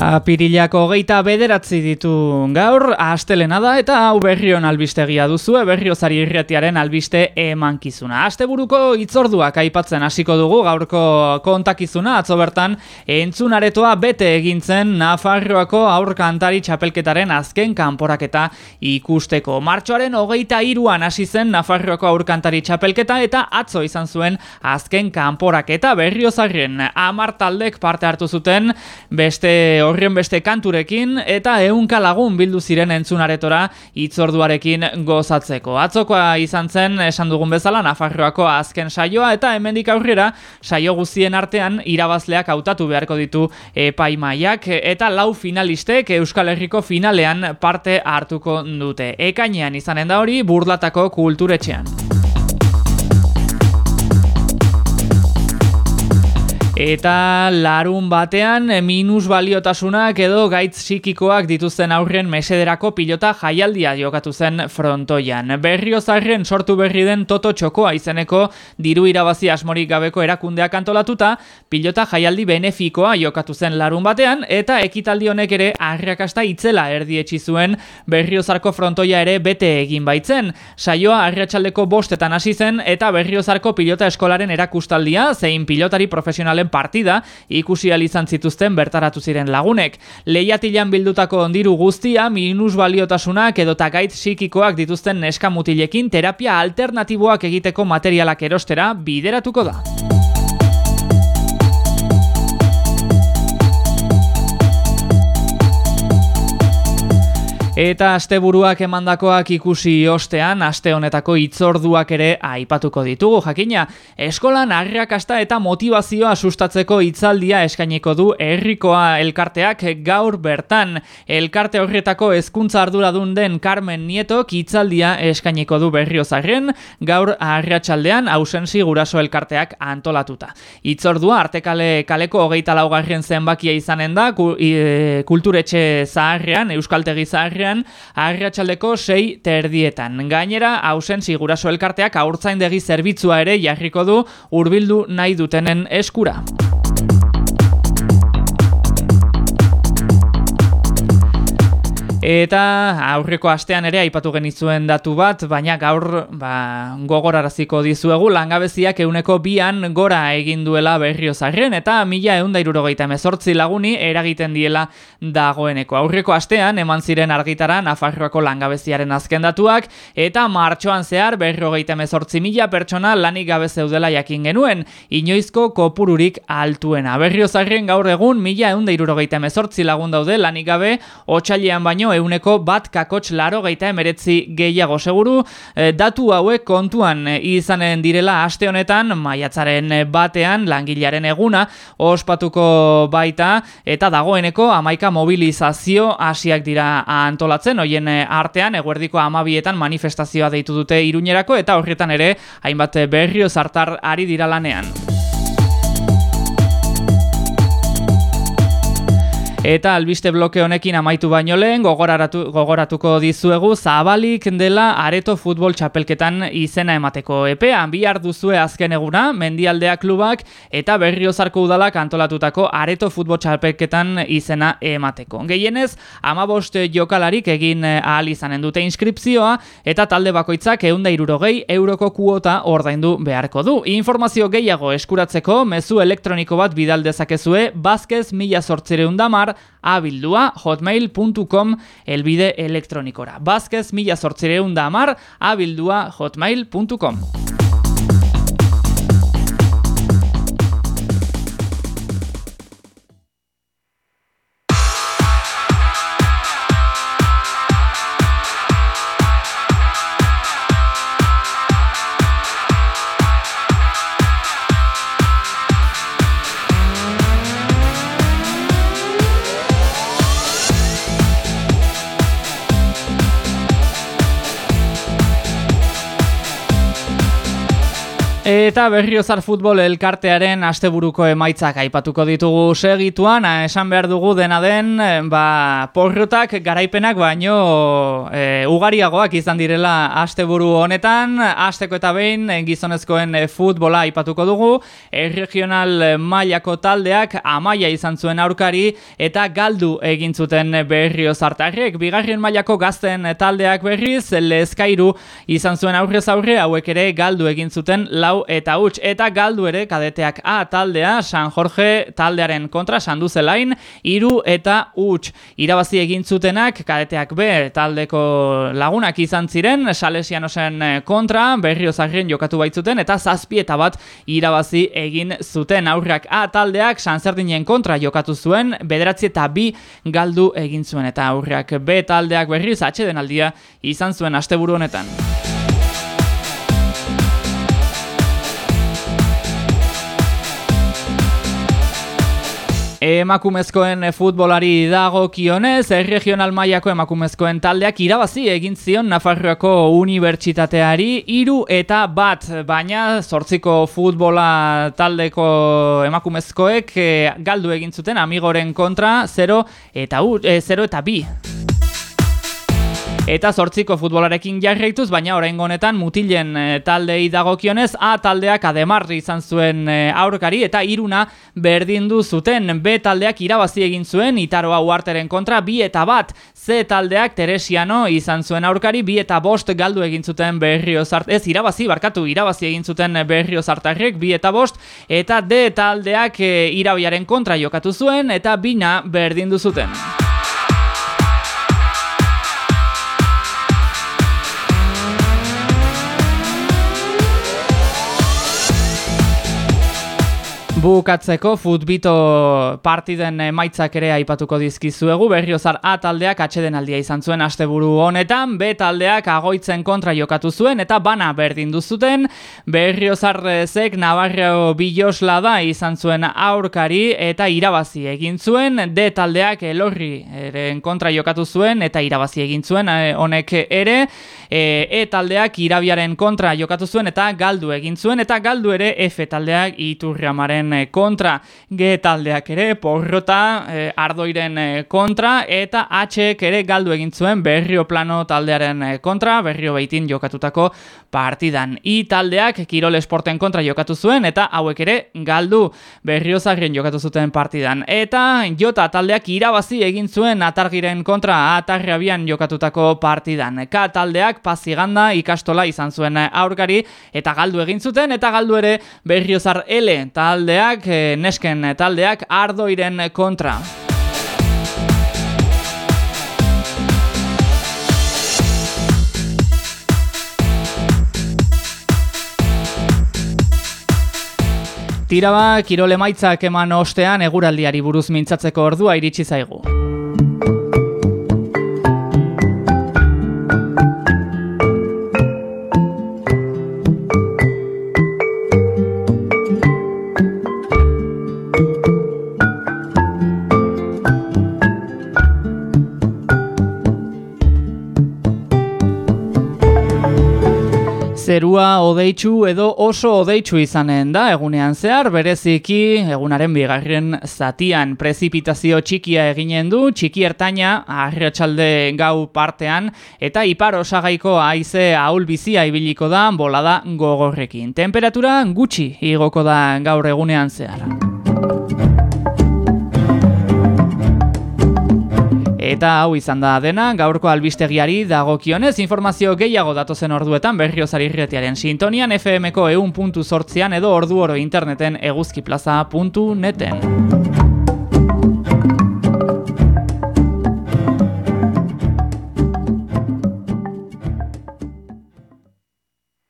Apirilako hogeita bederatzi ditu gaur, astelena da eta hau berrion albistegia duzu, berriozari irretiaren albiste emankizuna. Asteburuko itzorduak aipatzen hasiko dugu gaurko kontakizuna, atzo bertan entzunaretoa bete egintzen Nafarroako aurkantari txapelketaren azken kanporaketa ikusteko. Martxoaren hogeita iruan hasi zen Nafarroako aurkantari txapelketa eta atzo izan zuen azken kanporaketa berriozarren amartaldek parte hartu zuten beste horren beste kanturekin eta ehunka lagun bildu ziren entzunaretora itzorduarekin gozatzeko. Atzokoa izan zen esan dugun bezala Nafarroako azken saioa eta hemendik aurrera saio guztien artean irabazleak hautatu beharko ditu epaimaiak eta lau finalistek Euskal Herriko finalean parte hartuko dute. Ekainean izanen da hori burlatako kulturetxean. Eta larun batean minus baliotasunak edo gaitz psikikoak dituzten aurren mesederako pilota jaialdia jokatu zen frontoian. Berriozarren sortu berri den Toto Txokoa izeneko diru irabazi asmorik gabeko erakundeak antolatuta, pilota jaialdi benefikoa jokatu zen larun batean eta ekitaldi honek ere arrakasta itzela erdietsi zuen Berriozarko frontoia ere bete egin baitzen. Saioa arratsaldeko bostetan hasi zen eta Berriozarko pilota eskolaren erakustaldia zein pilotari profesionalen partida ikusi izan zituzten bertaratu ziren lagunek. Lehiatilan bildutako ondiru guztia minus baliotasunak edo takait psikikoak dituzten neska mutilekin terapia alternatiboak egiteko materialak erostera bideratuko da. Eta asteburuak emandakoak ikusi ostean, aste honetako itzorduak ere aipatuko ditugu. Jakina, eskolan arrakasta eta motivazioa sustatzeko hitzaldia eskainiko du herrikoa elkarteak gaur bertan. Elkarte horretako hezkuntza arduradun den Carmen Nietok hitzaldia eskainiko du berriozarren, gaur arratsaldean ausensi guraso elkarteak antolatuta. Itzordua artekale kaleko hogeita laugarren zenbakia izanen da, e, kulturetxe zaharrean, euskaltegi zaharrean, arratsaldeko sei terdietan. Gainera, hausen siguraso elkarteak aurtzaindegi zerbitzua ere jarriko du hurbildu nahi dutenen eskura. Eta aurreko astean ere aipatu genizuen datu bat, baina gaur ba, gogoraraziko dizuegu langabeziak euneko bian gora egin duela berriozarren eta mila eundairurogeita emezortzi laguni eragiten diela dagoeneko. Aurreko astean eman ziren argitara Nafarroako langabeziaren azken datuak eta martxoan zehar berrogeita emezortzi mila pertsona lanik gabe zeudela jakin genuen, inoizko kopururik altuena. Berriozarren gaur egun mila eundairurogeita emezortzi lagun daude lanik gabe, otxailean baino euneko bat kakots laro geita emeretzi gehiago seguru eh, datu hauek kontuan e, izanen direla aste honetan maiatzaren batean langilaren eguna ospatuko baita eta dagoeneko amaika mobilizazio hasiak dira antolatzen hoien artean eguerdiko amabietan manifestazioa deitu dute iruñerako eta horretan ere hainbat berrio zartar ari dira lanean. Eta albiste bloke honekin amaitu baino lehen gogoraratu, gogoratuko dizuegu zabalik dela areto futbol txapelketan izena emateko epean bihar duzue azken eguna mendialdea klubak eta berriozarko udalak antolatutako areto futbol txapelketan izena emateko. Gehienez, amabost jokalarik egin ahal izanen dute inskripzioa eta talde bakoitzak eunda irurogei euroko kuota ordaindu beharko du. Informazio gehiago eskuratzeko mezu elektroniko bat bidaldezakezue bazkez mila sortzireundamar abildua hotmail.com elbide elektronikora. Bazkez mila sortzireun da amar abildua hotmail.com. Eta berriozar futbol elkartearen asteburuko emaitzak aipatuko ditugu segituan, esan behar dugu dena den, ba, porrotak garaipenak baino e, ugariagoak izan direla asteburu honetan, asteko eta behin gizonezkoen futbola aipatuko dugu, regional mailako taldeak amaia izan zuen aurkari eta galdu egin zuten berriozartarrek, bigarren mailako gazten taldeak berriz, lezkairu izan zuen aurrez aurre, hauek ere galdu egin zuten lau eta huts eta galdu ere kadeteak A taldea San Jorge taldearen kontra sandu zelain hiru eta huts irabazi egin zutenak kadeteak B taldeko lagunak izan ziren Salesianosen kontra Berriozarren jokatu baitzuten eta zazpi eta bat irabazi egin zuten aurrak A taldeak San Zerdinen kontra jokatu zuen bederatzi eta bi galdu egin zuen eta aurrak B taldeak berriz atxeden aldia izan zuen asteburu honetan. Emakumezkoen futbolari dago kionez, regional mailako emakumezkoen taldeak irabazi egin zion Nafarroako unibertsitateari iru eta bat, baina zortziko futbola taldeko emakumezkoek eh, galdu egin zuten amigoren kontra 0 eta, 0 eh, eta bi. Eta zortziko futbolarekin jarraituz, baina orain honetan mutilen e, taldei dagokionez, A taldeak ademarri izan zuen e, aurkari eta iruna berdindu zuten. B taldeak irabazi egin zuen, itaroa uarteren kontra, bi eta bat. C taldeak teresiano izan zuen aurkari, bi eta bost galdu egin zuten berrio zart... Ez, irabazi, barkatu, irabazi egin zuten berrio zartarrek, bi eta bost. Eta D taldeak e, irabiaren kontra jokatu zuen, eta bina berdindu zuten. Bukatzeko futbito partiden emaitzak ere aipatuko dizkizuegu, berriozar A taldeak atxeden aldia izan zuen asteburu honetan, B taldeak agoitzen kontra jokatu zuen eta bana berdin duzuten, berriozar zek Navarro Bilosla da izan zuen aurkari eta irabazi egin zuen, D taldeak elorri eren kontra jokatu zuen eta irabazi egin zuen eh, honek ere, E, e taldeak irabiaren kontra jokatu zuen eta galdu egin zuen eta galdu ere F taldeak iturriamaren kontra G taldeak ere porrota e, ardoiren eh, kontra eta H ere galdu egin zuen berrio plano taldearen kontra berrio beitin jokatutako partidan. I taldeak Kirol Esporten kontra jokatu zuen eta hauek ere galdu berrio zarrien jokatu zuten partidan. Eta Jota taldeak irabazi egin zuen atargiren kontra atarriabian jokatutako partidan. K taldeak paziganda ikastola izan zuen aurkari eta galdu egin zuten eta galdu ere berriozar L taldea taldeak, eh, nesken taldeak ardoiren kontra. Tiraba, kirole maitzak eman ostean eguraldiari buruz mintzatzeko ordua iritsi zaigu. Zerua odeitsu edo oso odeitsu izanen da egunean zehar, bereziki egunaren bigarren zatian prezipitazio txikia eginen du, txiki ertaina arratsalde gau partean, eta ipar osagaiko haize ahul bizia ibiliko da bolada gogorrekin. Temperatura gutxi igoko da gaur egunean zehar. Eta hau izan da dena, gaurko albistegiari dagokionez informazio gehiago datozen orduetan berriozari irretiaren sintonian FMko eun puntu edo ordu oro interneten eguzkiplaza.neten.